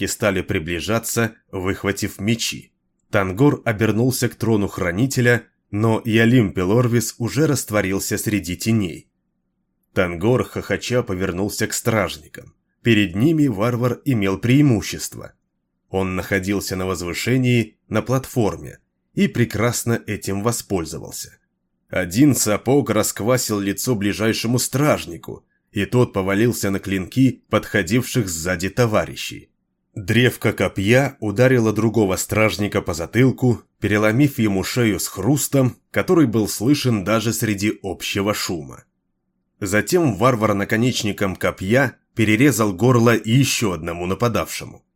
стражники стали приближаться, выхватив мечи. Тангор обернулся к трону хранителя, но Ялим Пелорвис уже растворился среди теней. Тангор хохоча повернулся к стражникам. Перед ними варвар имел преимущество. Он находился на возвышении, на платформе, и прекрасно этим воспользовался. Один сапог расквасил лицо ближайшему стражнику, и тот повалился на клинки подходивших сзади товарищей. Древко копья ударило другого стражника по затылку, переломив ему шею с хрустом, который был слышен даже среди общего шума. Затем варвар наконечником копья перерезал горло еще одному нападавшему.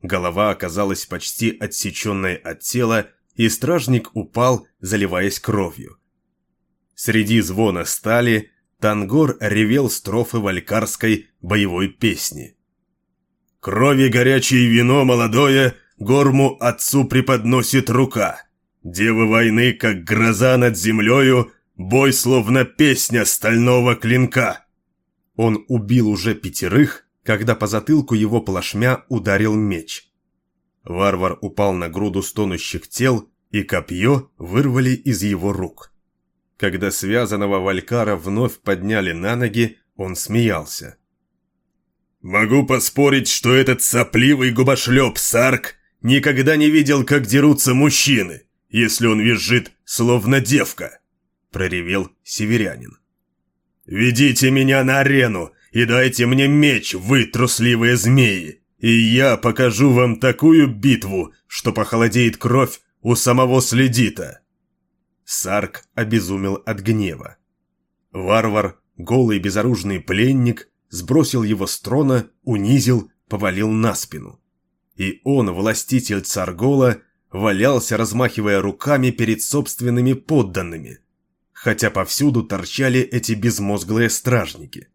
Голова оказалась почти отсеченной от тела, и стражник упал, заливаясь кровью. Среди звона стали Тангор ревел строфы валькарской боевой песни. «Крови горячее вино молодое Горму отцу преподносит рука. Девы войны, как гроза над землею, Бой словно песня стального клинка». Он убил уже пятерых, когда по затылку его плашмя ударил меч. Варвар упал на груду стонущих тел, и копье вырвали из его рук. Когда связанного Валькара вновь подняли на ноги, он смеялся. «Могу поспорить, что этот сопливый губошлеп Сарк никогда не видел, как дерутся мужчины, если он визжит, словно девка», — проревел северянин. «Ведите меня на арену и дайте мне меч, вы трусливые змеи, и я покажу вам такую битву, что похолодеет кровь у самого следита». Сарк обезумел от гнева. Варвар, голый безоружный пленник, сбросил его с трона, унизил, повалил на спину. И он, властитель Царгола, валялся, размахивая руками перед собственными подданными, хотя повсюду торчали эти безмозглые стражники.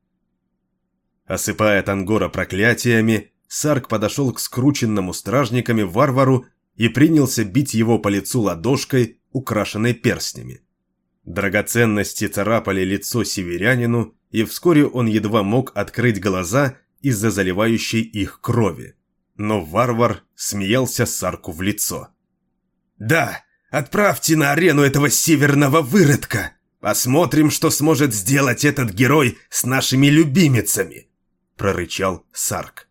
Осыпая Тангора проклятиями, Сарк подошел к скрученному стражниками варвару и принялся бить его по лицу ладошкой, украшенной перстнями. Драгоценности царапали лицо северянину, и вскоре он едва мог открыть глаза из-за заливающей их крови. Но варвар смеялся Сарку в лицо. «Да, отправьте на арену этого северного выродка! Посмотрим, что сможет сделать этот герой с нашими любимицами!» прорычал Сарк.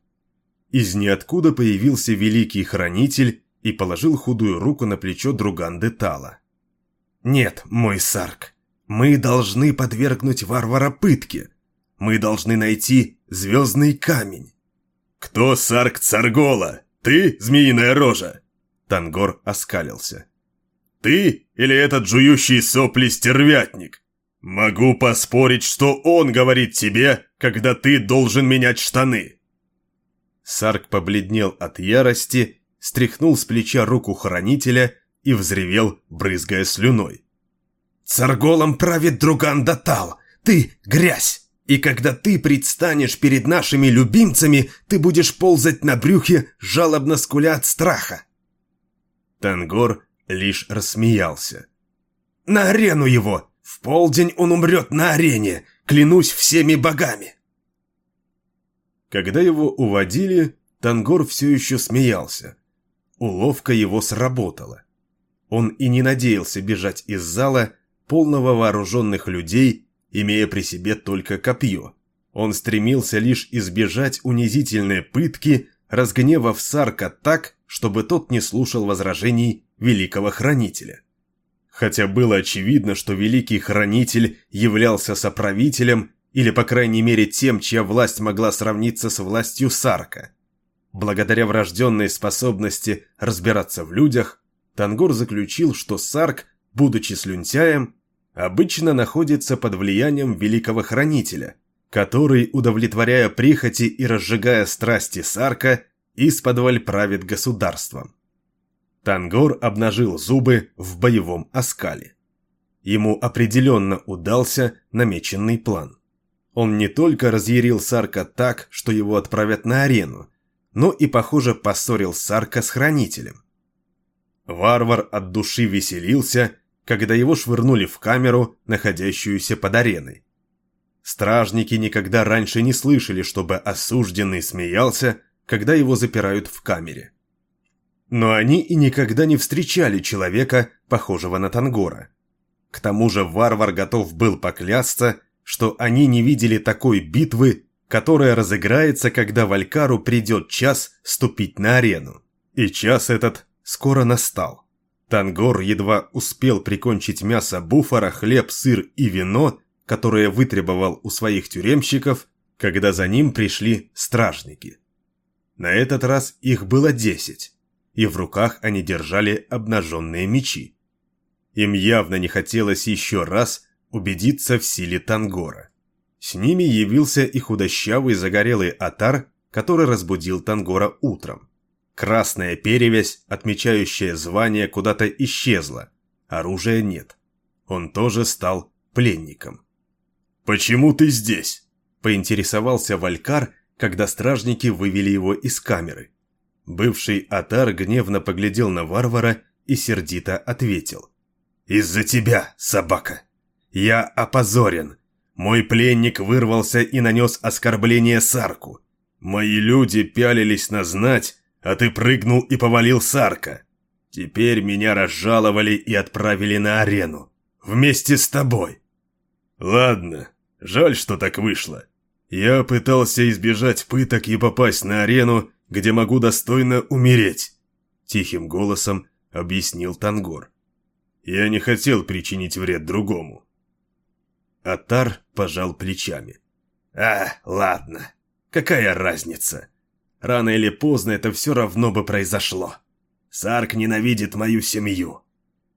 Из ниоткуда появился великий хранитель и положил худую руку на плечо друган Детала. «Нет, мой Сарк, мы должны подвергнуть варвара пытке. Мы должны найти звездный камень». «Кто Сарк Царгола? Ты, змеиная рожа?» Тангор оскалился. «Ты или этот жующий сопли стервятник? Могу поспорить, что он говорит тебе, когда ты должен менять штаны». Сарк побледнел от ярости стряхнул с плеча руку хранителя и взревел, брызгая слюной. «Царголом правит друган Датал! Ты — грязь! И когда ты предстанешь перед нашими любимцами, ты будешь ползать на брюхе, жалобно скуля от страха!» Тангор лишь рассмеялся. «На арену его! В полдень он умрет на арене! Клянусь всеми богами!» Когда его уводили, Тангор все еще смеялся. Уловка его сработала. Он и не надеялся бежать из зала, полного вооруженных людей, имея при себе только копье. Он стремился лишь избежать унизительной пытки, разгневав Сарка так, чтобы тот не слушал возражений великого хранителя. Хотя было очевидно, что великий хранитель являлся соправителем или, по крайней мере, тем, чья власть могла сравниться с властью Сарка. Благодаря врожденной способности разбираться в людях, Тангор заключил, что Сарк, будучи слюнтяем, обычно находится под влиянием великого хранителя, который, удовлетворяя прихоти и разжигая страсти Сарка, из-под правит государством. Тангор обнажил зубы в боевом оскале. Ему определенно удался намеченный план. Он не только разъярил Сарка так, что его отправят на арену, но и, похоже, поссорил Сарка с Хранителем. Варвар от души веселился, когда его швырнули в камеру, находящуюся под ареной. Стражники никогда раньше не слышали, чтобы осужденный смеялся, когда его запирают в камере. Но они и никогда не встречали человека, похожего на Тангора. К тому же варвар готов был поклясться, что они не видели такой битвы, которая разыграется, когда Валькару придет час ступить на арену. И час этот скоро настал. Тангор едва успел прикончить мясо буфора, хлеб, сыр и вино, которое вытребовал у своих тюремщиков, когда за ним пришли стражники. На этот раз их было десять, и в руках они держали обнаженные мечи. Им явно не хотелось еще раз убедиться в силе Тангора. С ними явился и худощавый загорелый Атар, который разбудил Тангора утром. Красная перевязь, отмечающая звание, куда-то исчезла. Оружия нет. Он тоже стал пленником. «Почему ты здесь?» – поинтересовался Валькар, когда стражники вывели его из камеры. Бывший Атар гневно поглядел на варвара и сердито ответил. «Из-за тебя, собака! Я опозорен! Мой пленник вырвался и нанес оскорбление Сарку. Мои люди пялились на знать, а ты прыгнул и повалил Сарка. Теперь меня разжаловали и отправили на арену. Вместе с тобой. Ладно, жаль, что так вышло. Я пытался избежать пыток и попасть на арену, где могу достойно умереть. Тихим голосом объяснил Тангор. Я не хотел причинить вред другому. Атар пожал плечами. «А, ладно. Какая разница? Рано или поздно это все равно бы произошло. Сарк ненавидит мою семью.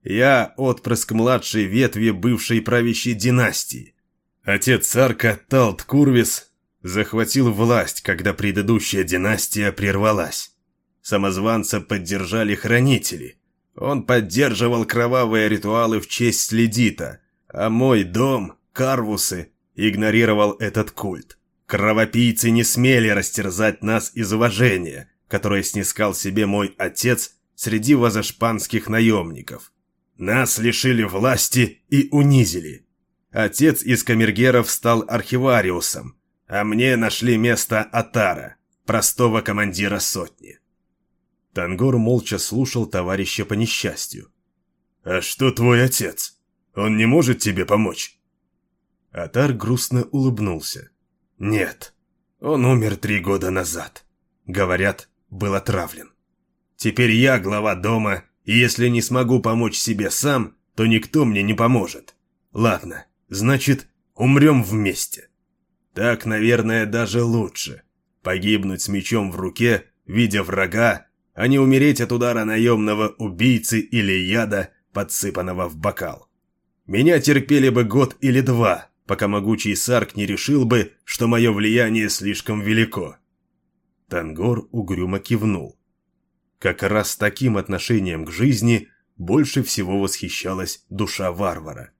Я отпрыск младшей ветви бывшей правящей династии. Отец Сарка, Талт Курвис, захватил власть, когда предыдущая династия прервалась. Самозванца поддержали хранители. Он поддерживал кровавые ритуалы в честь Следита, а мой дом, Карвусы, игнорировал этот культ. Кровопийцы не смели растерзать нас из уважения, которое снискал себе мой отец среди вазашпанских наемников. Нас лишили власти и унизили. Отец из камергеров стал архивариусом, а мне нашли место Атара, простого командира сотни. Тангор молча слушал товарища по несчастью. «А что твой отец? Он не может тебе помочь?» Атар грустно улыбнулся. Нет, он умер три года назад. Говорят, был отравлен. Теперь я глава дома, и если не смогу помочь себе сам, то никто мне не поможет. Ладно, значит, умрем вместе. Так, наверное, даже лучше. Погибнуть с мечом в руке, видя врага, а не умереть от удара наемного убийцы или яда, подсыпанного в бокал. Меня терпели бы год или два, пока могучий Сарк не решил бы, что мое влияние слишком велико. Тангор угрюмо кивнул. Как раз таким отношением к жизни больше всего восхищалась душа варвара.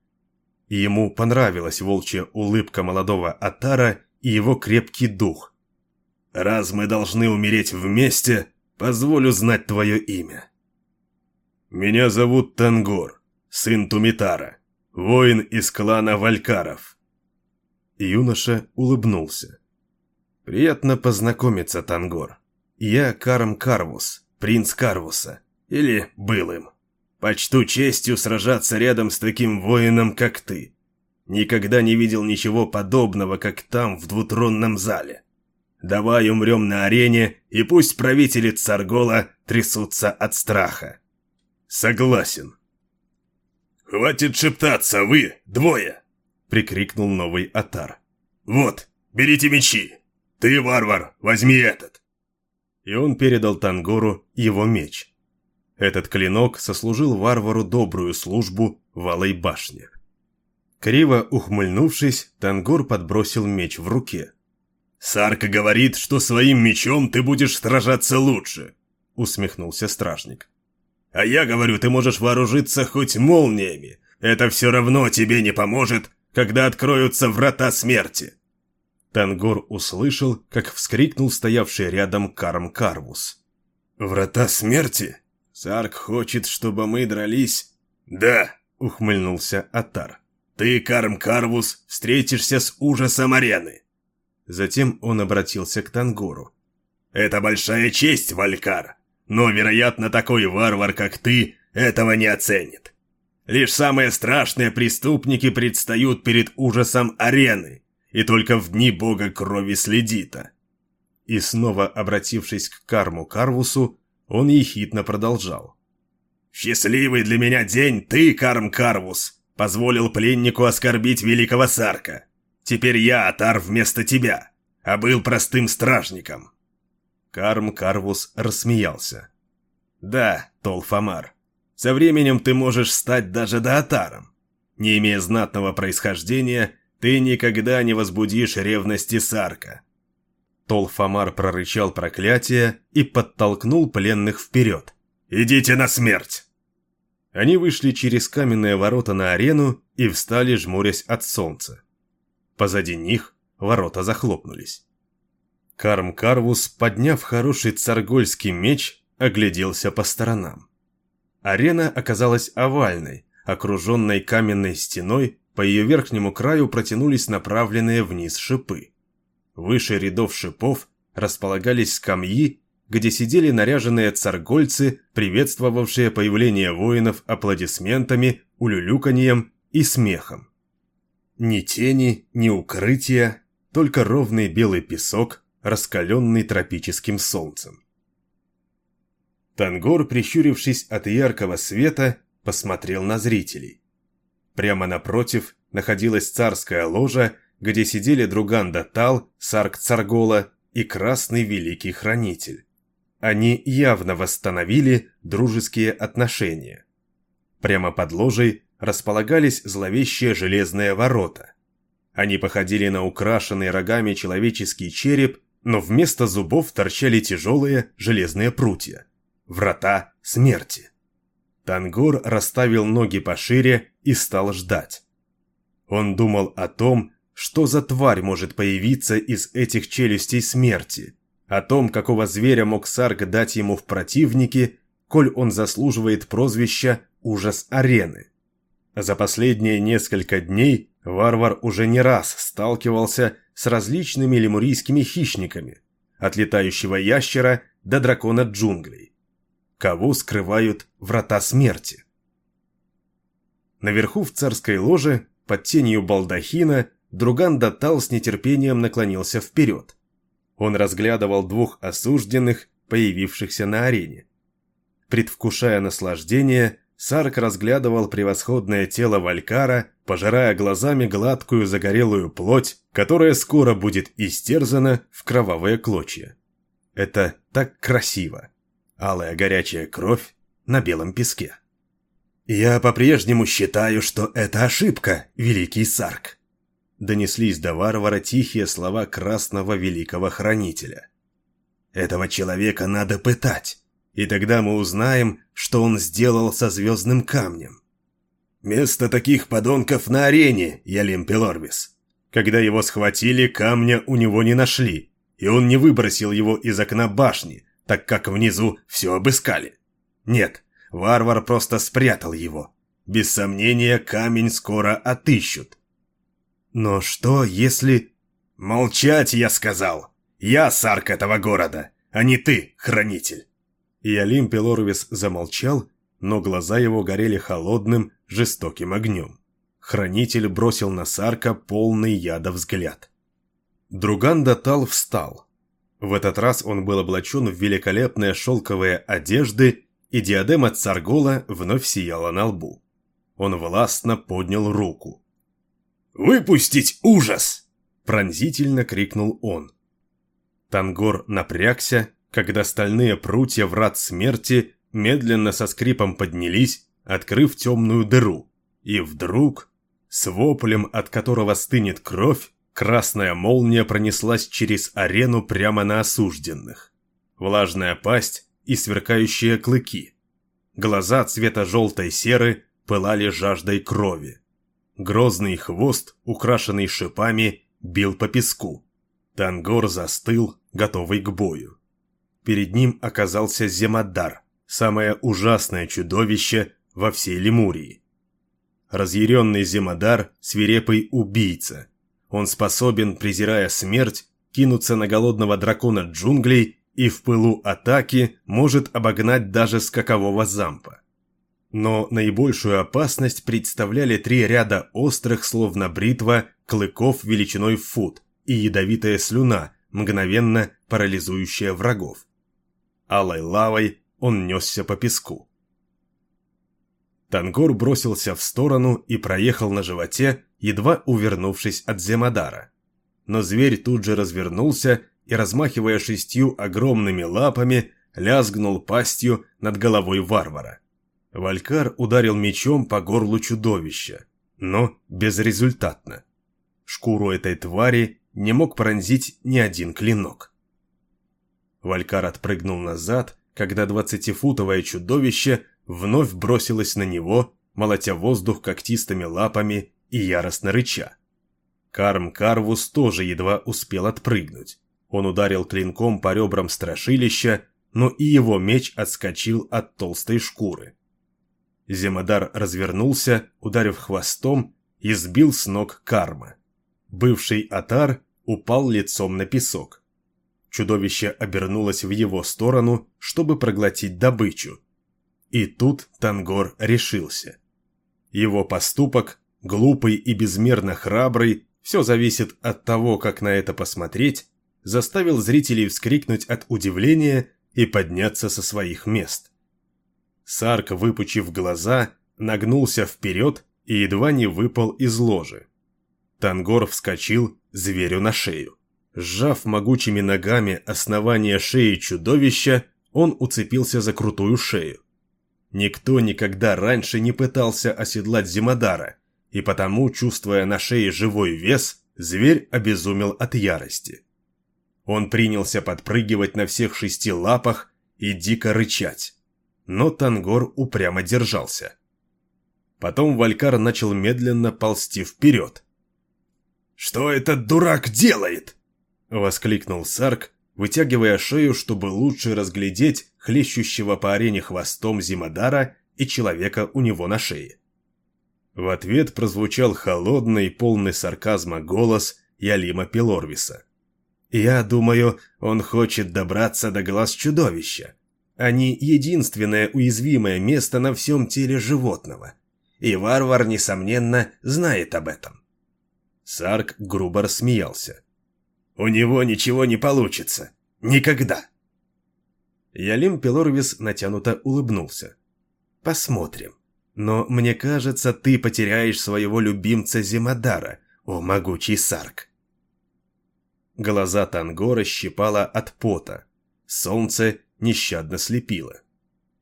ему понравилась волчья улыбка молодого Атара и его крепкий дух. «Раз мы должны умереть вместе, позволю знать твое имя». «Меня зовут Тангор, сын Тумитара, воин из клана Валькаров». Юноша улыбнулся. «Приятно познакомиться, Тангор. Я Карм Карвус, принц Карвуса. Или был им. Почту честью сражаться рядом с таким воином, как ты. Никогда не видел ничего подобного, как там, в двутронном зале. Давай умрем на арене, и пусть правители Царгола трясутся от страха». «Согласен». «Хватит шептаться, вы, двое!» Прикрикнул новый Атар. «Вот, берите мечи! Ты, варвар, возьми этот!» И он передал Тангору его меч. Этот клинок сослужил варвару добрую службу в Алой башне. Криво ухмыльнувшись, Тангор подбросил меч в руке. «Сарка говорит, что своим мечом ты будешь сражаться лучше», — усмехнулся стражник. «А я говорю, ты можешь вооружиться хоть молниями. Это все равно тебе не поможет когда откроются врата смерти!» Тангор услышал, как вскрикнул стоявший рядом Карм Карвус. «Врата смерти? Сарк хочет, чтобы мы дрались?» «Да», — ухмыльнулся Атар. «Ты, Карм Карвус, встретишься с ужасом арены!» Затем он обратился к Тангору. Это большая честь, Валькар. Но, вероятно, такой варвар, как ты, этого не оценит. Лишь самые страшные преступники предстают перед ужасом арены, и только в дни бога крови следита. И снова обратившись к Карму Карвусу, он ехидно продолжал. «Счастливый для меня день ты, Карм Карвус, позволил пленнику оскорбить великого Сарка. Теперь я, Атар, вместо тебя, а был простым стражником». Карм Карвус рассмеялся. «Да, Толфамар, со временем ты можешь стать даже Даатаром. Не имея знатного происхождения, ты никогда не возбудишь ревности Сарка». Толфамар прорычал проклятие и подтолкнул пленных вперед. «Идите на смерть!» Они вышли через каменные ворота на арену и встали, жмурясь от солнца. Позади них ворота захлопнулись. Карм Карвус, подняв хороший царгольский меч, огляделся по сторонам. Арена оказалась овальной, окруженной каменной стеной, по ее верхнему краю протянулись направленные вниз шипы. Выше рядов шипов располагались скамьи, где сидели наряженные царгольцы, приветствовавшие появление воинов аплодисментами, улюлюканьем и смехом. Ни тени, ни укрытия, только ровный белый песок, раскаленный тропическим солнцем. Тангор, прищурившись от яркого света, посмотрел на зрителей. Прямо напротив находилась царская ложа, где сидели Друган Датал, Сарк Царгола и Красный Великий Хранитель. Они явно восстановили дружеские отношения. Прямо под ложей располагались зловещие железные ворота. Они походили на украшенный рогами человеческий череп, но вместо зубов торчали тяжелые железные прутья. Врата смерти. Тангор расставил ноги пошире и стал ждать. Он думал о том, что за тварь может появиться из этих челюстей смерти, о том, какого зверя мог Сарг дать ему в противники, коль он заслуживает прозвища «Ужас арены». За последние несколько дней варвар уже не раз сталкивался с различными лемурийскими хищниками, от летающего ящера до дракона джунглей кого скрывают врата смерти. Наверху в царской ложе, под тенью балдахина, Друган Датал с нетерпением наклонился вперед. Он разглядывал двух осужденных, появившихся на арене. Предвкушая наслаждение, Сарк разглядывал превосходное тело Валькара, пожирая глазами гладкую загорелую плоть, которая скоро будет истерзана в кровавые клочья. Это так красиво алая горячая кровь на белом песке. «Я по-прежнему считаю, что это ошибка, великий Сарк», донеслись до варвара тихие слова красного великого хранителя. «Этого человека надо пытать, и тогда мы узнаем, что он сделал со звездным камнем». «Место таких подонков на арене, Ялим Пелорвис. Когда его схватили, камня у него не нашли, и он не выбросил его из окна башни, так как внизу все обыскали. Нет, варвар просто спрятал его. Без сомнения, камень скоро отыщут. Но что, если... Молчать, я сказал. Я сарк этого города, а не ты, хранитель. И Алим Пелорвис замолчал, но глаза его горели холодным, жестоким огнем. Хранитель бросил на Сарка полный яда взгляд. Друган Датал встал, в этот раз он был облачен в великолепные шелковые одежды, и диадема Царгола вновь сияла на лбу. Он властно поднял руку. «Выпустить ужас!» – пронзительно крикнул он. Тангор напрягся, когда стальные прутья врат смерти медленно со скрипом поднялись, открыв темную дыру. И вдруг, с воплем, от которого стынет кровь, Красная молния пронеслась через арену прямо на осужденных. Влажная пасть и сверкающие клыки. Глаза цвета желтой серы пылали жаждой крови. Грозный хвост, украшенный шипами, бил по песку. Тангор застыл, готовый к бою. Перед ним оказался Земадар, самое ужасное чудовище во всей Лемурии. Разъяренный Земадар – свирепый убийца – он способен, презирая смерть, кинуться на голодного дракона джунглей и в пылу атаки может обогнать даже скакового зампа. Но наибольшую опасность представляли три ряда острых, словно бритва, клыков величиной в фут и ядовитая слюна, мгновенно парализующая врагов. Алой лавой он несся по песку. Тангор бросился в сторону и проехал на животе, едва увернувшись от Земодара. Но зверь тут же развернулся и, размахивая шестью огромными лапами, лязгнул пастью над головой варвара. Валькар ударил мечом по горлу чудовища, но безрезультатно. Шкуру этой твари не мог пронзить ни один клинок. Валькар отпрыгнул назад, когда двадцатифутовое чудовище вновь бросилось на него, молотя воздух когтистыми лапами и яростно рыча. Карм Карвус тоже едва успел отпрыгнуть. Он ударил клинком по ребрам страшилища, но и его меч отскочил от толстой шкуры. Земодар развернулся, ударив хвостом, и сбил с ног карма. Бывший Атар упал лицом на песок. Чудовище обернулось в его сторону, чтобы проглотить добычу. И тут Тангор решился. Его поступок, глупый и безмерно храбрый, все зависит от того, как на это посмотреть, заставил зрителей вскрикнуть от удивления и подняться со своих мест. Сарк, выпучив глаза, нагнулся вперед и едва не выпал из ложи. Тангор вскочил зверю на шею. Сжав могучими ногами основание шеи чудовища, он уцепился за крутую шею. Никто никогда раньше не пытался оседлать Зимодара, и потому, чувствуя на шее живой вес, зверь обезумел от ярости. Он принялся подпрыгивать на всех шести лапах и дико рычать но Тангор упрямо держался. Потом Валькар начал медленно ползти вперед. «Что этот дурак делает?» — воскликнул Сарк, вытягивая шею, чтобы лучше разглядеть хлещущего по арене хвостом Зимодара и человека у него на шее. В ответ прозвучал холодный, полный сарказма голос Ялима Пелорвиса. «Я думаю, он хочет добраться до глаз чудовища. Они единственное уязвимое место на всем теле животного. И варвар, несомненно, знает об этом. Сарк грубо рассмеялся. «У него ничего не получится. Никогда!» Ялим Пелорвис натянуто улыбнулся. «Посмотрим. Но мне кажется, ты потеряешь своего любимца Зимодара, о могучий Сарк!» Глаза Тангора щипало от пота. Солнце нещадно слепило.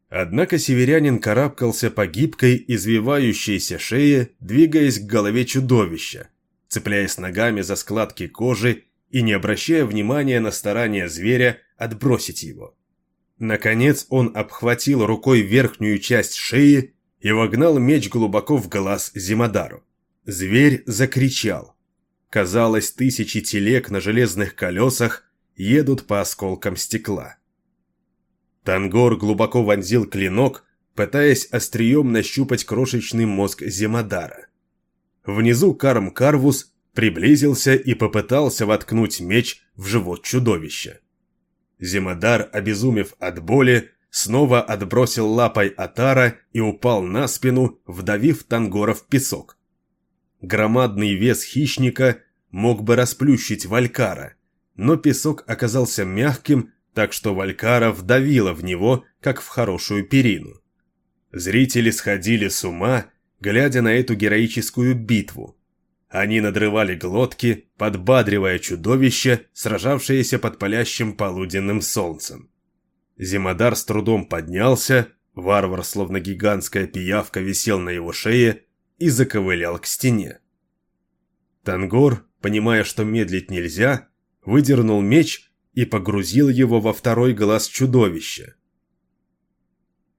Однако северянин карабкался по гибкой, извивающейся шее, двигаясь к голове чудовища, цепляясь ногами за складки кожи и не обращая внимания на старания зверя отбросить его. Наконец он обхватил рукой верхнюю часть шеи и вогнал меч глубоко в глаз Зимодару. Зверь закричал. Казалось, тысячи телег на железных колесах едут по осколкам стекла. Тангор глубоко вонзил клинок, пытаясь острием нащупать крошечный мозг Зимодара. Внизу Карм Карвус приблизился и попытался воткнуть меч в живот чудовища. Зимодар, обезумев от боли, снова отбросил лапой Атара и упал на спину, вдавив Тангора в песок. Громадный вес хищника мог бы расплющить Валькара, но песок оказался мягким так что Валькара вдавила в него, как в хорошую перину. Зрители сходили с ума, глядя на эту героическую битву. Они надрывали глотки, подбадривая чудовище, сражавшееся под палящим полуденным солнцем. Зимодар с трудом поднялся, варвар, словно гигантская пиявка, висел на его шее и заковылял к стене. Тангор, понимая, что медлить нельзя, выдернул меч и погрузил его во второй глаз чудовища.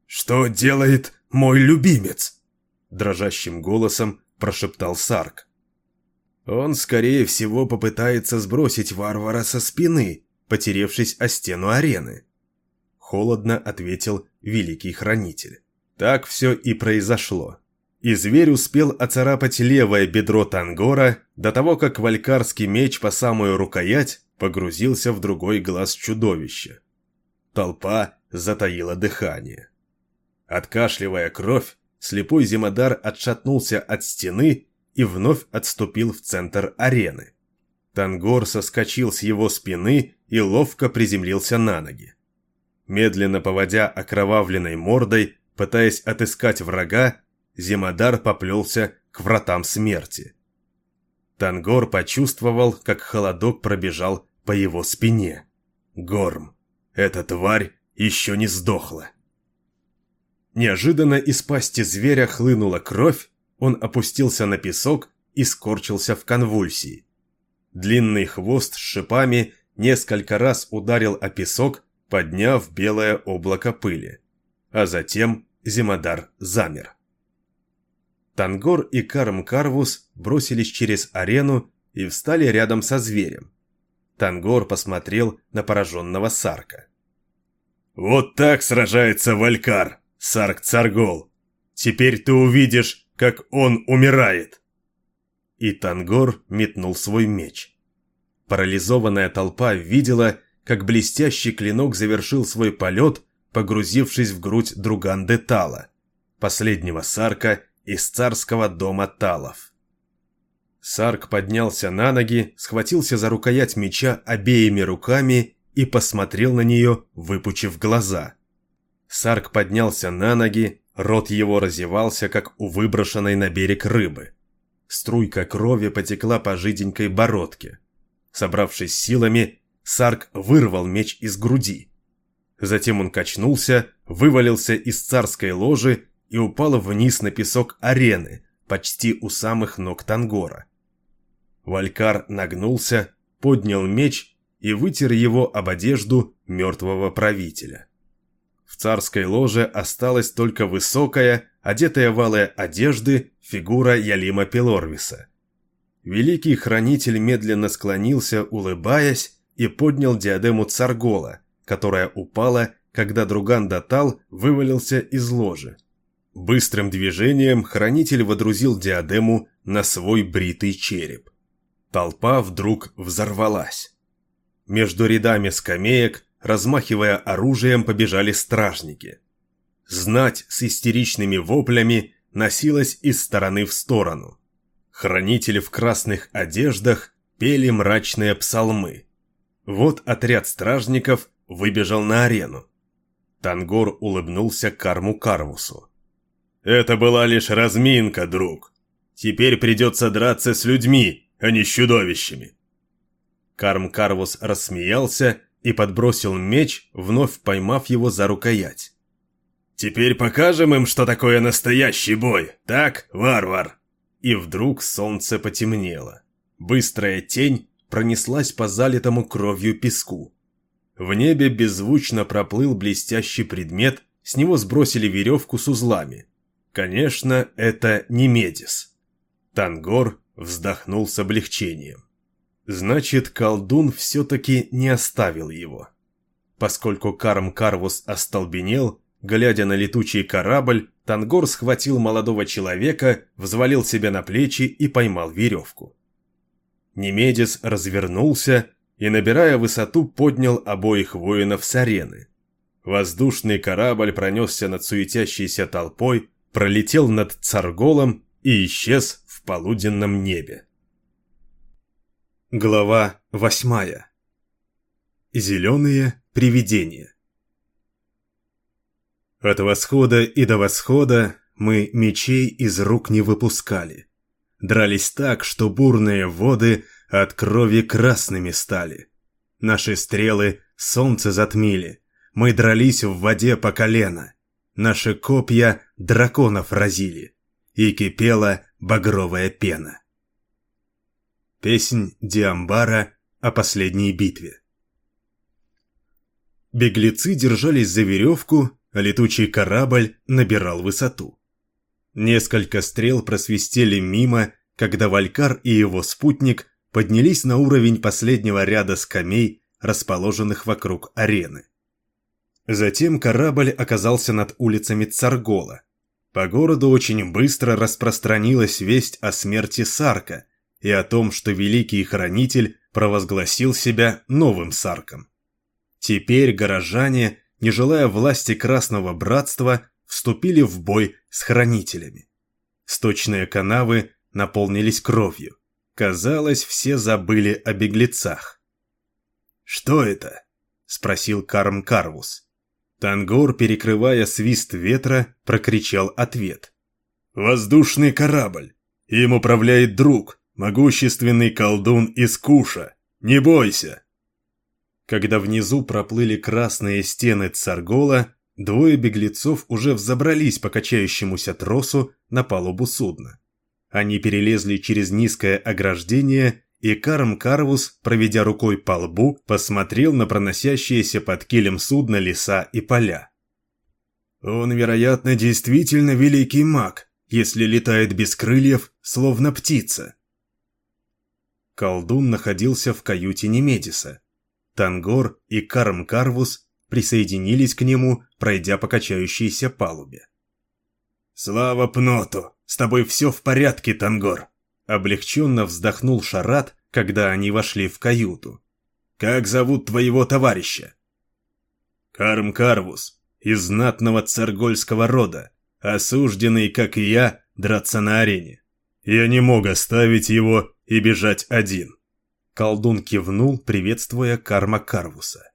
«Что делает мой любимец?» Дрожащим голосом прошептал Сарк. «Он, скорее всего, попытается сбросить варвара со спины, потеревшись о стену арены», — холодно ответил Великий Хранитель. Так все и произошло. И зверь успел оцарапать левое бедро Тангора до того, как валькарский меч по самую рукоять погрузился в другой глаз чудовища. толпа затаила дыхание. Откашливая кровь, слепой Зимодар отшатнулся от стены и вновь отступил в центр арены. Тангор соскочил с его спины и ловко приземлился на ноги. Медленно поводя окровавленной мордой, пытаясь отыскать врага, Зимодар поплелся к вратам смерти. Тангор почувствовал, как холодок пробежал по его спине. Горм. Эта тварь еще не сдохла. Неожиданно из пасти зверя хлынула кровь, он опустился на песок и скорчился в конвульсии. Длинный хвост с шипами несколько раз ударил о песок, подняв белое облако пыли. А затем Зимодар замер. Тангор и Карм Карвус бросились через арену и встали рядом со зверем. Тангор посмотрел на пораженного Сарка. «Вот так сражается Валькар, Сарк Царгол. Теперь ты увидишь, как он умирает!» И Тангор метнул свой меч. Парализованная толпа видела, как блестящий клинок завершил свой полет, погрузившись в грудь друган Детала, последнего Сарка из царского дома Талов. Сарк поднялся на ноги, схватился за рукоять меча обеими руками и посмотрел на нее, выпучив глаза. Сарк поднялся на ноги, рот его разевался, как у выброшенной на берег рыбы. Струйка крови потекла по жиденькой бородке. Собравшись силами, Сарк вырвал меч из груди. Затем он качнулся, вывалился из царской ложи и упал вниз на песок арены, почти у самых ног Тангора. Валькар нагнулся, поднял меч и вытер его об одежду мертвого правителя. В царской ложе осталась только высокая, одетая в алые одежды, фигура Ялима Пелорвиса. Великий хранитель медленно склонился, улыбаясь, и поднял диадему Царгола, которая упала, когда Друган Датал вывалился из ложи. Быстрым движением хранитель водрузил диадему на свой бритый череп. Толпа вдруг взорвалась. Между рядами скамеек, размахивая оружием, побежали стражники. Знать с истеричными воплями носилась из стороны в сторону. Хранители в красных одеждах пели мрачные псалмы. Вот отряд стражников выбежал на арену. Тангор улыбнулся Карму Карвусу. «Это была лишь разминка, друг. Теперь придется драться с людьми, а не с чудовищами». Карм Карвус рассмеялся и подбросил меч, вновь поймав его за рукоять. «Теперь покажем им, что такое настоящий бой, так, варвар?» И вдруг солнце потемнело. Быстрая тень пронеслась по залитому кровью песку. В небе беззвучно проплыл блестящий предмет, с него сбросили веревку с узлами. Конечно, это не Медис. Тангор вздохнул с облегчением. Значит, колдун все-таки не оставил его. Поскольку Карм Карвус остолбенел, глядя на летучий корабль, Тангор схватил молодого человека, взвалил себя на плечи и поймал веревку. Немедис развернулся и, набирая высоту, поднял обоих воинов с арены. Воздушный корабль пронесся над суетящейся толпой, пролетел над Царголом и исчез в полуденном небе. Глава восьмая. Зеленые привидения. От восхода и до восхода мы мечей из рук не выпускали дрались так, что бурные воды от крови красными стали. Наши стрелы солнце затмили, мы дрались в воде по колено. Наши копья драконов разили, и кипела багровая пена. Песнь Диамбара о последней битве. Беглецы держались за веревку, а летучий корабль набирал высоту. Несколько стрел просвистели мимо, когда Валькар и его спутник поднялись на уровень последнего ряда скамей, расположенных вокруг арены. Затем корабль оказался над улицами Царгола. По городу очень быстро распространилась весть о смерти Сарка и о том, что Великий Хранитель провозгласил себя новым Сарком. Теперь горожане не желая власти Красного Братства, вступили в бой с хранителями. Сточные канавы наполнились кровью. Казалось, все забыли о беглецах. «Что это?» – спросил Карм Карвус. Тангор, перекрывая свист ветра, прокричал ответ. «Воздушный корабль! Им управляет друг, могущественный колдун из Куша! Не бойся!» Когда внизу проплыли красные стены Царгола, двое беглецов уже взобрались по качающемуся тросу на палубу судна. Они перелезли через низкое ограждение, и Карм Карвус, проведя рукой по лбу, посмотрел на проносящиеся под килем судна леса и поля. «Он, вероятно, действительно великий маг, если летает без крыльев, словно птица». Колдун находился в каюте Немедиса. Тангор и Карм Карвус присоединились к нему, пройдя по качающейся палубе. «Слава Пноту! С тобой все в порядке, Тангор!» Облегченно вздохнул Шарат, когда они вошли в каюту. «Как зовут твоего товарища?» «Карм Карвус, из знатного царгольского рода, осужденный, как и я, драться на арене. Я не мог оставить его и бежать один». Колдун кивнул, приветствуя Карма Карвуса.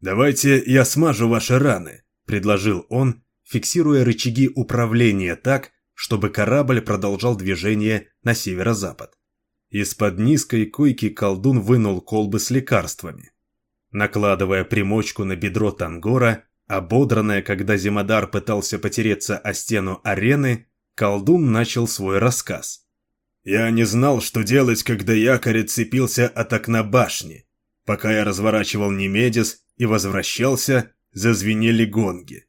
«Давайте я смажу ваши раны», — предложил он, фиксируя рычаги управления так, чтобы корабль продолжал движение на северо-запад. Из-под низкой койки колдун вынул колбы с лекарствами. Накладывая примочку на бедро Тангора, ободранная, когда Зимодар пытался потереться о стену арены, колдун начал свой рассказ. Я не знал, что делать, когда якорь отцепился от окна башни. Пока я разворачивал Немедис и возвращался, зазвенели гонги.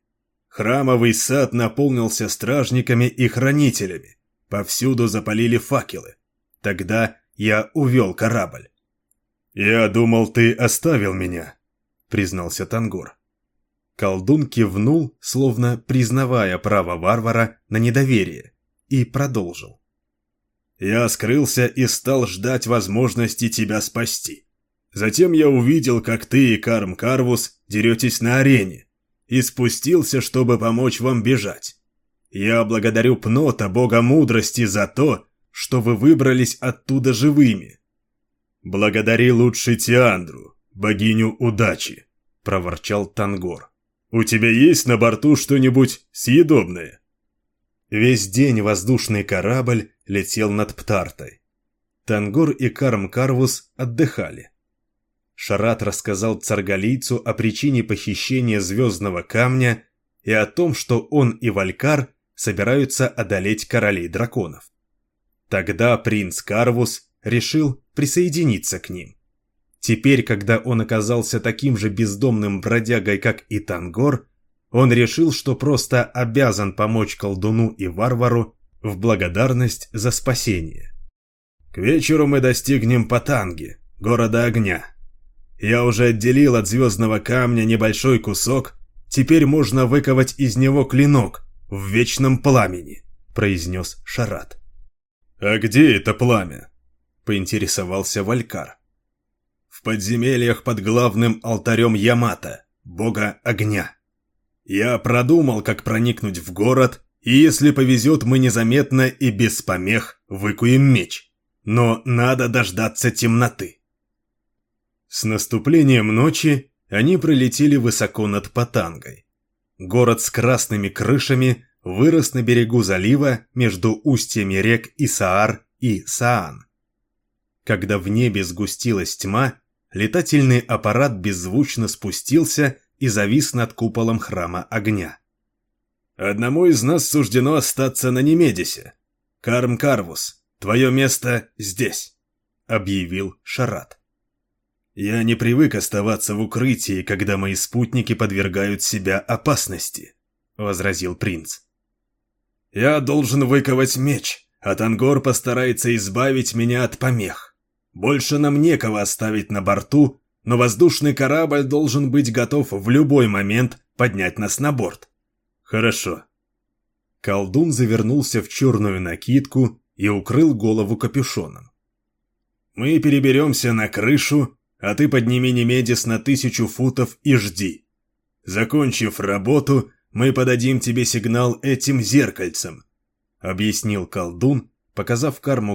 Храмовый сад наполнился стражниками и хранителями. Повсюду запалили факелы. Тогда я увел корабль. «Я думал, ты оставил меня», — признался Тангор. Колдун кивнул, словно признавая право варвара на недоверие, и продолжил. Я скрылся и стал ждать возможности тебя спасти. Затем я увидел, как ты и Карм Карвус деретесь на арене, и спустился, чтобы помочь вам бежать. Я благодарю Пнота, бога мудрости, за то, что вы выбрались оттуда живыми. Благодари лучше Тиандру, богиню удачи, проворчал Тангор. У тебя есть на борту что-нибудь съедобное? Весь день воздушный корабль летел над Птартой. Тангор и Карм Карвус отдыхали. Шарат рассказал царгалийцу о причине похищения звездного камня и о том, что он и Валькар собираются одолеть королей драконов. Тогда принц Карвус решил присоединиться к ним. Теперь, когда он оказался таким же бездомным бродягой, как и Тангор, он решил, что просто обязан помочь колдуну и варвару в благодарность за спасение. «К вечеру мы достигнем Патанги, города огня. Я уже отделил от звездного камня небольшой кусок, теперь можно выковать из него клинок в вечном пламени», — произнес Шарат. «А где это пламя?» — поинтересовался Валькар. «В подземельях под главным алтарем Ямата, бога огня». Я продумал, как проникнуть в город, и если повезет, мы незаметно и без помех выкуем меч. Но надо дождаться темноты. С наступлением ночи они пролетели высоко над Патангой. Город с красными крышами вырос на берегу залива между устьями рек Исаар и Саан. Когда в небе сгустилась тьма, летательный аппарат беззвучно спустился и завис над куполом храма огня. «Одному из нас суждено остаться на Немедисе. Карм Карвус, твое место здесь», — объявил Шарат. «Я не привык оставаться в укрытии, когда мои спутники подвергают себя опасности», — возразил принц. «Я должен выковать меч, а Тангор постарается избавить меня от помех. Больше нам некого оставить на борту, но воздушный корабль должен быть готов в любой момент поднять нас на борт. Хорошо. Колдун завернулся в черную накидку и укрыл голову капюшоном. Мы переберемся на крышу, а ты подними Немедис на тысячу футов и жди. Закончив работу, мы подадим тебе сигнал этим зеркальцем», — объяснил колдун, показав карму